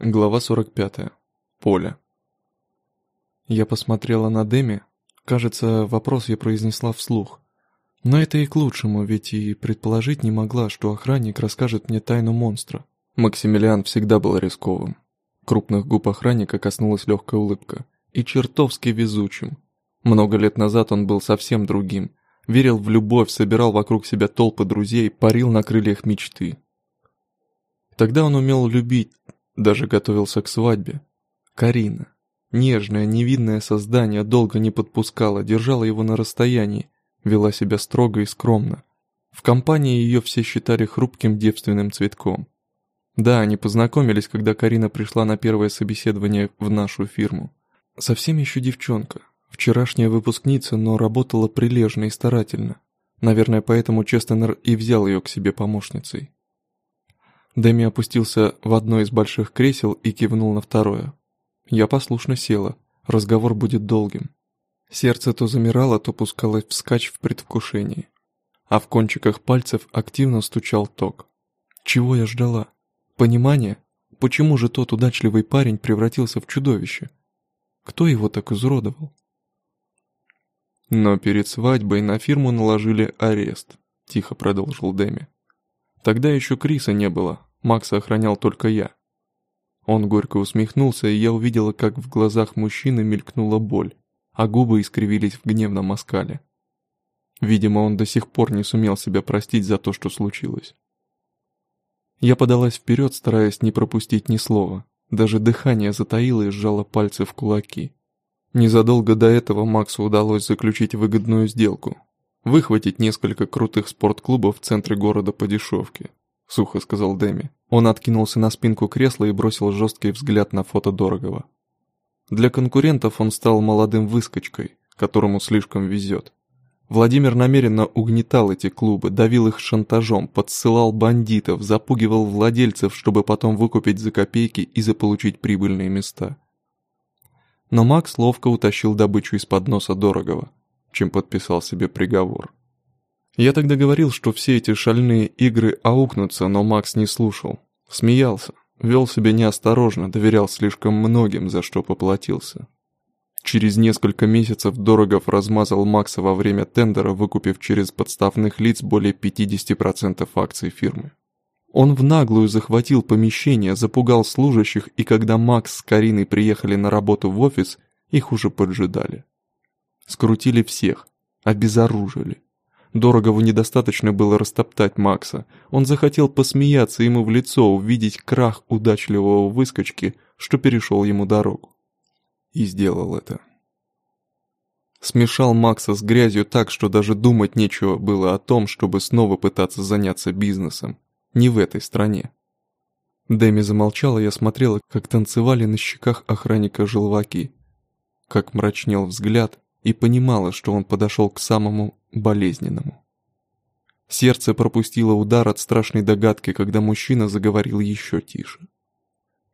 Глава 45. Поле. Я посмотрела на Деми. Кажется, вопрос я произнесла вслух. Но это и к лучшему, ведь и предположить не могла, что охранник расскажет мне тайну монстра. Максимилиан всегда был рисковым. Крупных губ охранника коснулась легкая улыбка. И чертовски везучим. Много лет назад он был совсем другим. Верил в любовь, собирал вокруг себя толпы друзей, парил на крыльях мечты. Тогда он умел любить, даже готовился к свадьбе. Карина. Нежное, невинное создание долго не подпускала, держала его на расстоянии, вела себя строго и скромно. В компании ее все считали хрупким девственным цветком. Да, они познакомились, когда Карина пришла на первое собеседование в нашу фирму. Совсем еще девчонка, вчерашняя выпускница, но работала прилежно и старательно. Наверное, поэтому Честенер и взял ее к себе помощницей. Дэми опустился в одно из больших кресел и кивнул на второе. Я послушно села. Разговор будет долгим. Сердце то замирало, то пускалось вскачь в предвкушении. А в кончиках пальцев активно стучал ток. Чего я ждала? Понимание? Почему же тот удачливый парень превратился в чудовище? Кто его так изуродовал? Но перед свадьбой на фирму наложили арест, тихо продолжил Дэми. Тогда еще Криса не было, Макса охранял только я. Он горько усмехнулся, и я увидела, как в глазах мужчины мелькнула боль, а губы искривились в гневном оскале. Видимо, он до сих пор не сумел себя простить за то, что случилось. Я подалась вперед, стараясь не пропустить ни слова. Даже дыхание затаило и сжало пальцы в кулаки. Незадолго до этого Максу удалось заключить выгодную сделку. Выхватить несколько крутых спортклубов в центре города по дешевке. — сухо сказал Дэми. Он откинулся на спинку кресла и бросил жесткий взгляд на фото Дорогого. Для конкурентов он стал молодым выскочкой, которому слишком везет. Владимир намеренно угнетал эти клубы, давил их шантажом, подсылал бандитов, запугивал владельцев, чтобы потом выкупить за копейки и заполучить прибыльные места. Но Макс ловко утащил добычу из-под носа Дорогого, чем подписал себе приговор. Я тогда говорил, что все эти шальные игры аукнутся, но Макс не слушал. Смеялся, вел себя неосторожно, доверял слишком многим, за что поплатился. Через несколько месяцев Дорогов размазал Макса во время тендера, выкупив через подставных лиц более 50% акций фирмы. Он в наглую захватил помещение, запугал служащих, и когда Макс с Кариной приехали на работу в офис, их уже поджидали. Скрутили всех, обезоружили. Дорогову недостаточно было растоптать Макса. Он захотел посмеяться ему в лицо, увидеть крах удачливого выскочки, что перешел ему дорогу. И сделал это. Смешал Макса с грязью так, что даже думать нечего было о том, чтобы снова пытаться заняться бизнесом. Не в этой стране. Дэми замолчала, я смотрела, как танцевали на щеках охранника желваки. Как мрачнел взгляд, и понимала, что он подошел к самому болезненному. Сердце пропустило удар от страшной догадки, когда мужчина заговорил еще тише.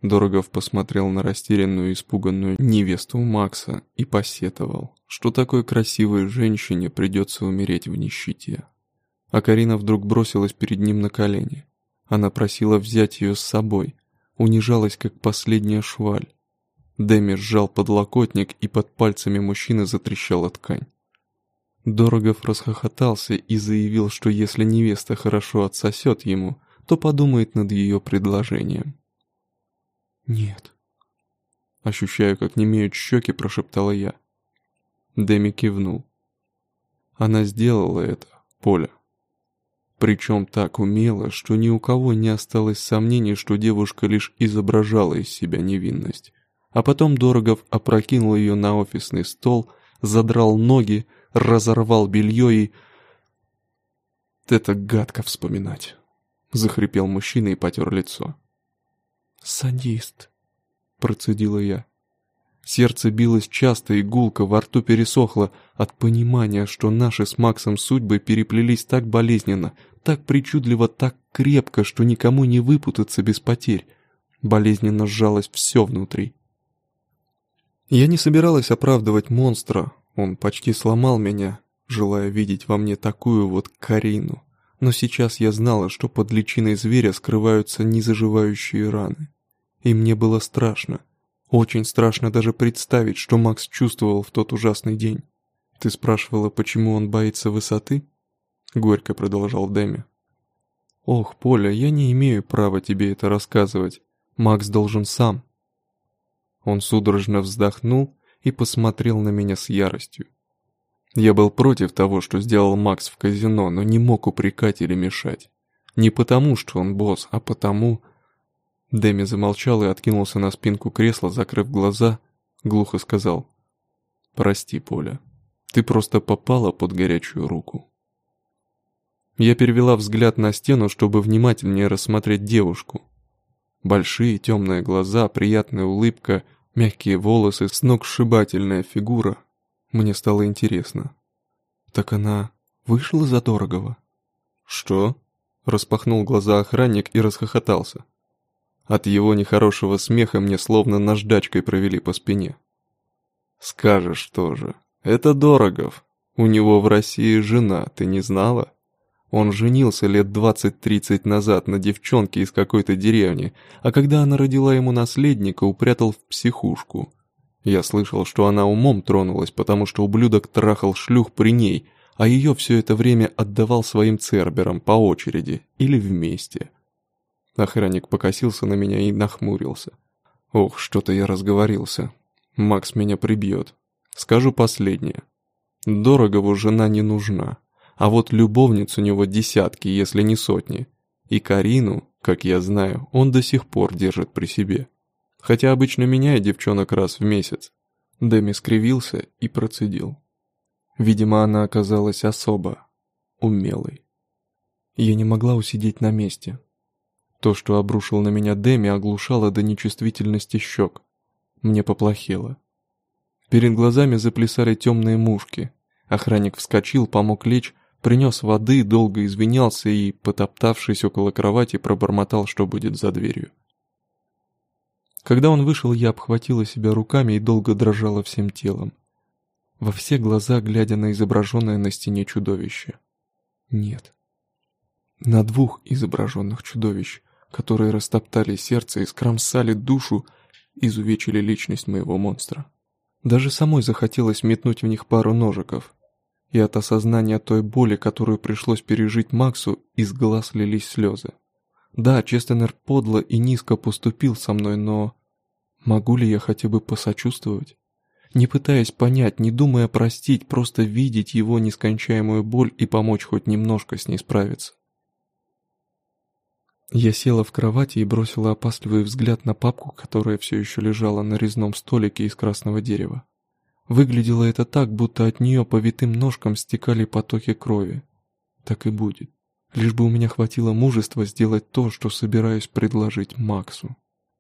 Дорогов посмотрел на растерянную и испуганную невесту Макса и посетовал, что такой красивой женщине придется умереть в нищете. А Карина вдруг бросилась перед ним на колени. Она просила взять ее с собой, унижалась как последняя шваль. Дэми сжал подлокотник, и под пальцами мужчины затрещала ткань. Дорогов расхохотался и заявил, что если невеста хорошо отсосет ему, то подумает над ее предложением. «Нет». Ощущаю, как немеют щеки, прошептала я. Дэми кивнул. Она сделала это, Поля. Причем так умело, что ни у кого не осталось сомнений, что девушка лишь изображала из себя невинность. А потом Дорогов опрокинул ее на офисный стол, задрал ноги, разорвал белье и... «Это гадко вспоминать», — захрипел мужчина и потер лицо. «Садист», — процедила я. Сердце билось часто и гулко, во рту пересохло от понимания, что наши с Максом судьбы переплелись так болезненно, так причудливо, так крепко, что никому не выпутаться без потерь. Болезненно сжалось все внутри. Я не собиралась оправдывать монстра, он почти сломал меня, желая видеть во мне такую вот Карину. Но сейчас я знала, что под личиной зверя скрываются незаживающие раны. и мне было страшно. Очень страшно даже представить, что Макс чувствовал в тот ужасный день. «Ты спрашивала, почему он боится высоты?» Горько продолжал Дэми. «Ох, Поля, я не имею права тебе это рассказывать. Макс должен сам». Он судорожно вздохнул и посмотрел на меня с яростью. Я был против того, что сделал Макс в казино, но не мог упрекать или мешать. Не потому, что он босс, а потому... Дэми замолчал и откинулся на спинку кресла, закрыв глаза, глухо сказал. «Прости, Поля, ты просто попала под горячую руку». Я перевела взгляд на стену, чтобы внимательнее рассмотреть девушку. Большие темные глаза, приятная улыбка, мягкие волосы, сногсшибательная фигура. Мне стало интересно. Так она вышла за дорогого? Что? Распахнул глаза охранник и расхохотался. От его нехорошего смеха мне словно наждачкой провели по спине. «Скажешь тоже. Это Дорогов. У него в России жена, ты не знала? Он женился лет двадцать-тридцать назад на девчонке из какой-то деревни, а когда она родила ему наследника, упрятал в психушку. Я слышал, что она умом тронулась, потому что ублюдок трахал шлюх при ней, а ее все это время отдавал своим церберам по очереди или вместе. Охранник покосился на меня и нахмурился. Ох, что-то я разговорился. Макс меня прибьет. Скажу последнее. Дорогову жена не нужна. А вот любовниц у него десятки, если не сотни. И Карину, как я знаю, он до сих пор держит при себе. Хотя обычно меняет девчонок раз в месяц. Дэми скривился и процедил. Видимо, она оказалась особо умелой. Я не могла усидеть на месте. То, что обрушил на меня Дэми, оглушало до нечувствительности щек. Мне поплохело. Перед глазами заплясали темные мушки. Охранник вскочил, помог лечь, принес воды, долго извинялся и, потоптавшись около кровати, пробормотал, что будет за дверью. Когда он вышел, я обхватила себя руками и долго дрожала всем телом. Во все глаза, глядя на изображенное на стене чудовище. Нет. На двух изображенных чудовищ, которые растоптали сердце и скромсали душу, изувечили личность моего монстра. Даже самой захотелось метнуть в них пару ножиков. И от осознания той боли, которую пришлось пережить Максу, из глаз лились слезы. Да, Честенер подло и низко поступил со мной, но... Могу ли я хотя бы посочувствовать? Не пытаясь понять, не думая простить, просто видеть его нескончаемую боль и помочь хоть немножко с ней справиться. Я села в кровати и бросила опасливый взгляд на папку, которая все еще лежала на резном столике из красного дерева. Выглядело это так, будто от нее по витым ножкам стекали потоки крови. Так и будет. Лишь бы у меня хватило мужества сделать то, что собираюсь предложить Максу.